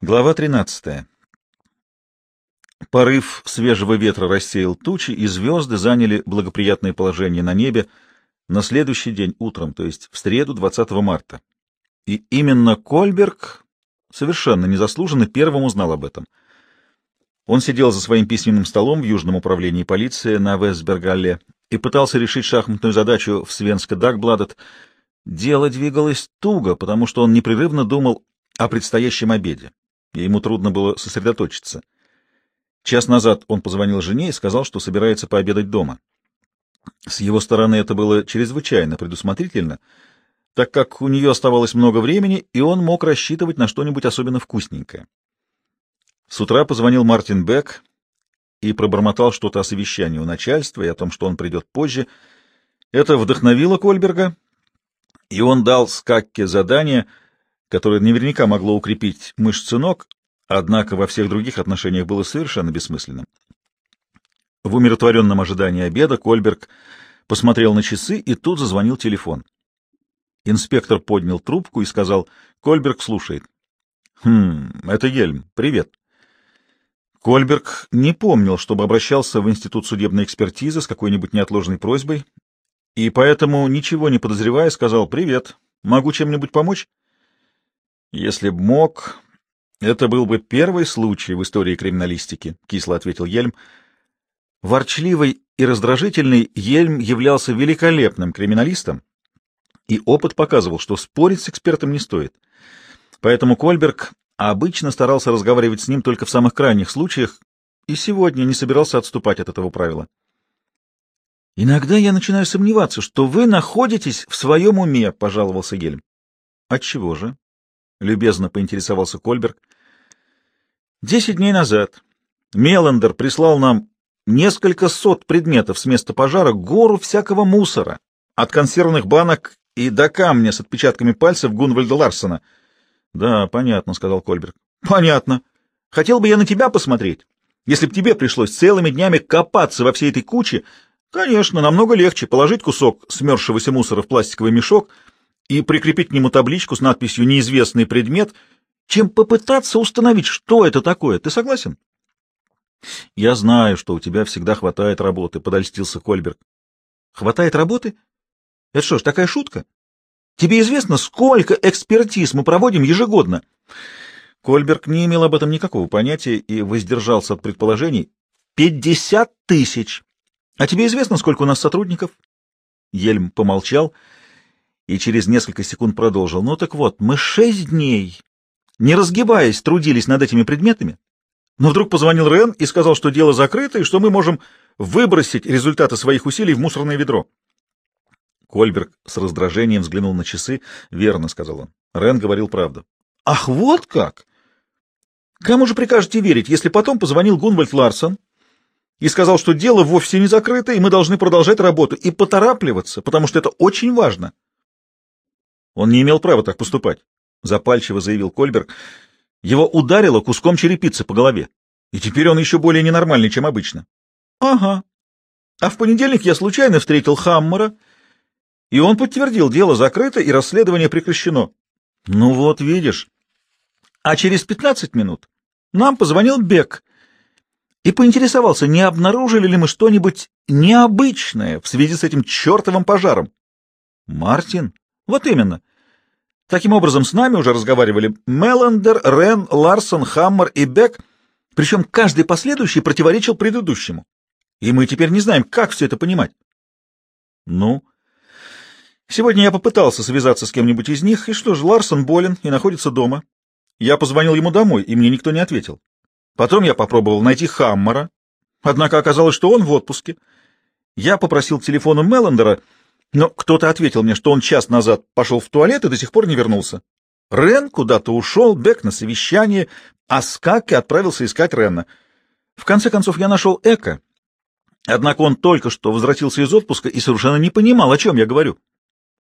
Глава 13. Порыв свежего ветра рассеял тучи, и звезды заняли благоприятное положение на небе на следующий день утром, то есть в среду 20 марта. И именно Кольберг совершенно незаслуженно первым узнал об этом. Он сидел за своим письменным столом в Южном управлении полиции на Вестбергалле и пытался решить шахматную задачу в Свенске Дагбладет. Дело двигалось туго, потому что он непрерывно думал о предстоящем обеде и ему трудно было сосредоточиться. Час назад он позвонил жене и сказал, что собирается пообедать дома. С его стороны это было чрезвычайно предусмотрительно, так как у нее оставалось много времени, и он мог рассчитывать на что-нибудь особенно вкусненькое. С утра позвонил Мартин Бек и пробормотал что-то о совещании у начальства и о том, что он придет позже. Это вдохновило Кольберга, и он дал Скакке задание — которое наверняка могло укрепить мышцы ног, однако во всех других отношениях было совершенно бессмысленным. В умиротворенном ожидании обеда Кольберг посмотрел на часы, и тут зазвонил телефон. Инспектор поднял трубку и сказал, «Кольберг слушает». «Хм, это Ельм. Привет». Кольберг не помнил, чтобы обращался в Институт судебной экспертизы с какой-нибудь неотложной просьбой, и поэтому, ничего не подозревая, сказал, «Привет. Могу чем-нибудь помочь?» Если б мог, это был бы первый случай в истории криминалистики, кисло ответил Ельм. Ворчливый и раздражительный Ельм являлся великолепным криминалистом, и опыт показывал, что спорить с экспертом не стоит. Поэтому Кольберг обычно старался разговаривать с ним только в самых крайних случаях, и сегодня не собирался отступать от этого правила. «Иногда я начинаю сомневаться, что вы находитесь в своем уме», — пожаловался Гельм. «Отчего же?» — любезно поинтересовался Кольберг. «Десять дней назад Меландер прислал нам несколько сот предметов с места пожара, гору всякого мусора, от консервных банок и до камня с отпечатками пальцев Гунвальда Ларсона». «Да, понятно», — сказал Кольберг. «Понятно. Хотел бы я на тебя посмотреть. Если б тебе пришлось целыми днями копаться во всей этой куче, конечно, намного легче положить кусок смерзшегося мусора в пластиковый мешок — и прикрепить к нему табличку с надписью «Неизвестный предмет», чем попытаться установить, что это такое. Ты согласен? — Я знаю, что у тебя всегда хватает работы, — подольстился Кольберг. — Хватает работы? Это что ж, такая шутка? Тебе известно, сколько экспертиз мы проводим ежегодно? Кольберг не имел об этом никакого понятия и воздержался от предположений. Пятьдесят тысяч! А тебе известно, сколько у нас сотрудников? Ельм помолчал — через несколько секунд продолжил. «Ну так вот, мы шесть дней, не разгибаясь, трудились над этими предметами, но вдруг позвонил Рен и сказал, что дело закрыто и что мы можем выбросить результаты своих усилий в мусорное ведро». Кольберг с раздражением взглянул на часы. «Верно», — сказал он. Рен говорил правду. «Ах, вот как! Кому же прикажете верить, если потом позвонил Гунвальд Ларсон и сказал, что дело вовсе не закрыто, и мы должны продолжать работу и поторапливаться, потому что это очень важно?» Он не имел права так поступать, — запальчиво заявил Кольберг. Его ударило куском черепицы по голове, и теперь он еще более ненормальный, чем обычно. — Ага. А в понедельник я случайно встретил Хаммера, и он подтвердил, дело закрыто и расследование прекращено. — Ну вот, видишь. А через пятнадцать минут нам позвонил Бек и поинтересовался, не обнаружили ли мы что-нибудь необычное в связи с этим чертовым пожаром. — Мартин? Вот именно. Таким образом, с нами уже разговаривали Меллендер, Рен, Ларсон, Хаммер и Бек, причем каждый последующий противоречил предыдущему. И мы теперь не знаем, как все это понимать. Ну, сегодня я попытался связаться с кем-нибудь из них, и что же, Ларсон болен и находится дома. Я позвонил ему домой, и мне никто не ответил. Потом я попробовал найти Хаммера, однако оказалось, что он в отпуске. Я попросил телефону Меллендера — но кто-то ответил мне, что он час назад пошел в туалет и до сих пор не вернулся. Рен куда-то ушел, Бек на совещание, а Скакки отправился искать Ренна. В конце концов, я нашел Эко. Однако он только что возвратился из отпуска и совершенно не понимал, о чем я говорю.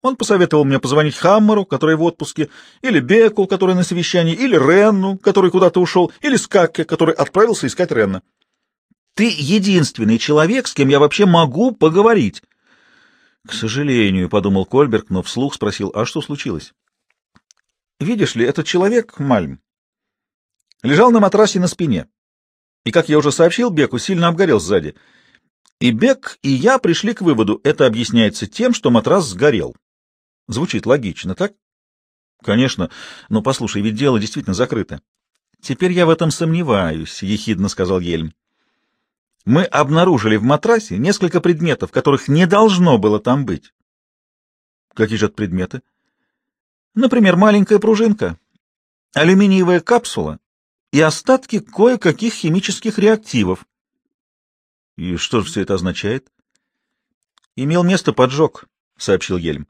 Он посоветовал мне позвонить Хаммеру, который в отпуске, или Беку, который на совещании, или Ренну, который куда-то ушел, или Скакке, который отправился искать Ренна. Ты единственный человек, с кем я вообще могу поговорить. — К сожалению, — подумал Кольберг, но вслух спросил, а что случилось? — Видишь ли, этот человек, Мальм, лежал на матрасе на спине. И, как я уже сообщил, Беку сильно обгорел сзади. И Бек, и я пришли к выводу, это объясняется тем, что матрас сгорел. Звучит логично, так? Конечно, но послушай, ведь дело действительно закрыто. Теперь я в этом сомневаюсь, — ехидно сказал Ельм. Мы обнаружили в матрасе несколько предметов, которых не должно было там быть. Какие же это предметы? Например, маленькая пружинка, алюминиевая капсула и остатки кое-каких химических реактивов. И что же все это означает? Имел место поджог, — сообщил Ельм.